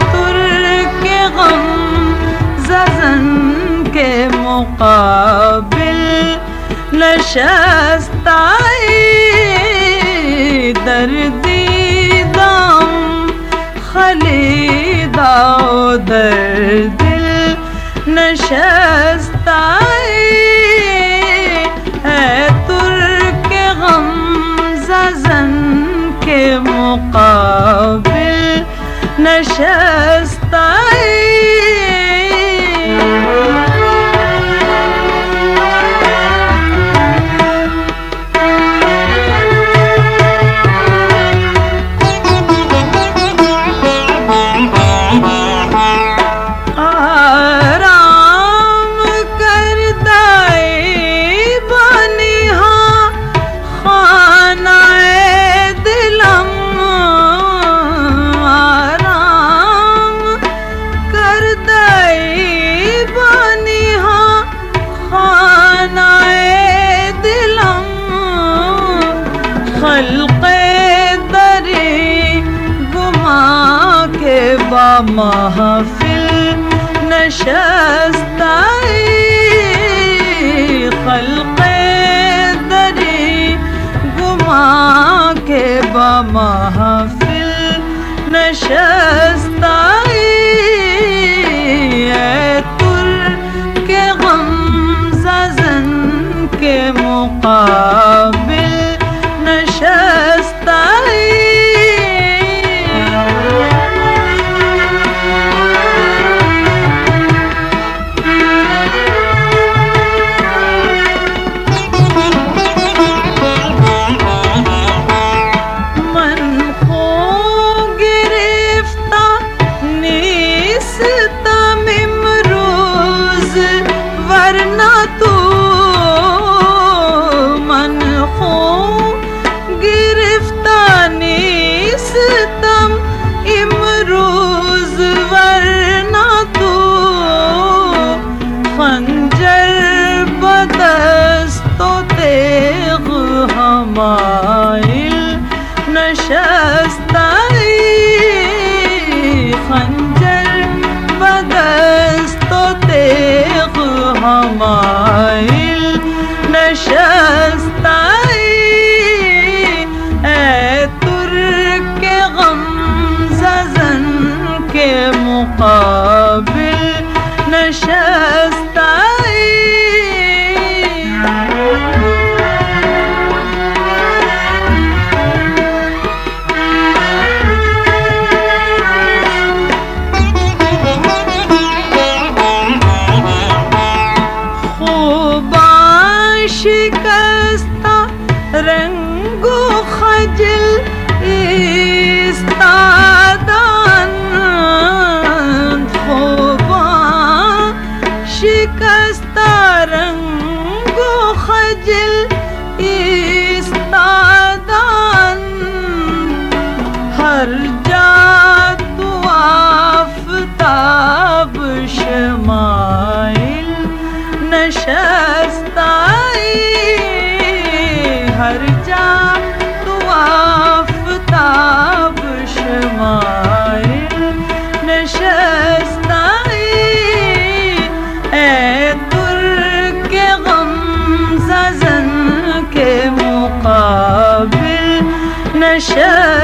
ترک غم ززن کے مقابل نشستائی دردی دم خلیدا در دل نشستائی نشہ با محفل نشستائی خلق دری گما کے با محفل نشست ہمائل نشستائی خنجر بدست و تیغ ہمائل نشستائی۔ اے ترک غم زن کے مقابل رنگ و خجل ایستادن خوبان شکستہ رنگ و خجل ایستادن ہر جا تو آفتاب شمائل نشستائی شر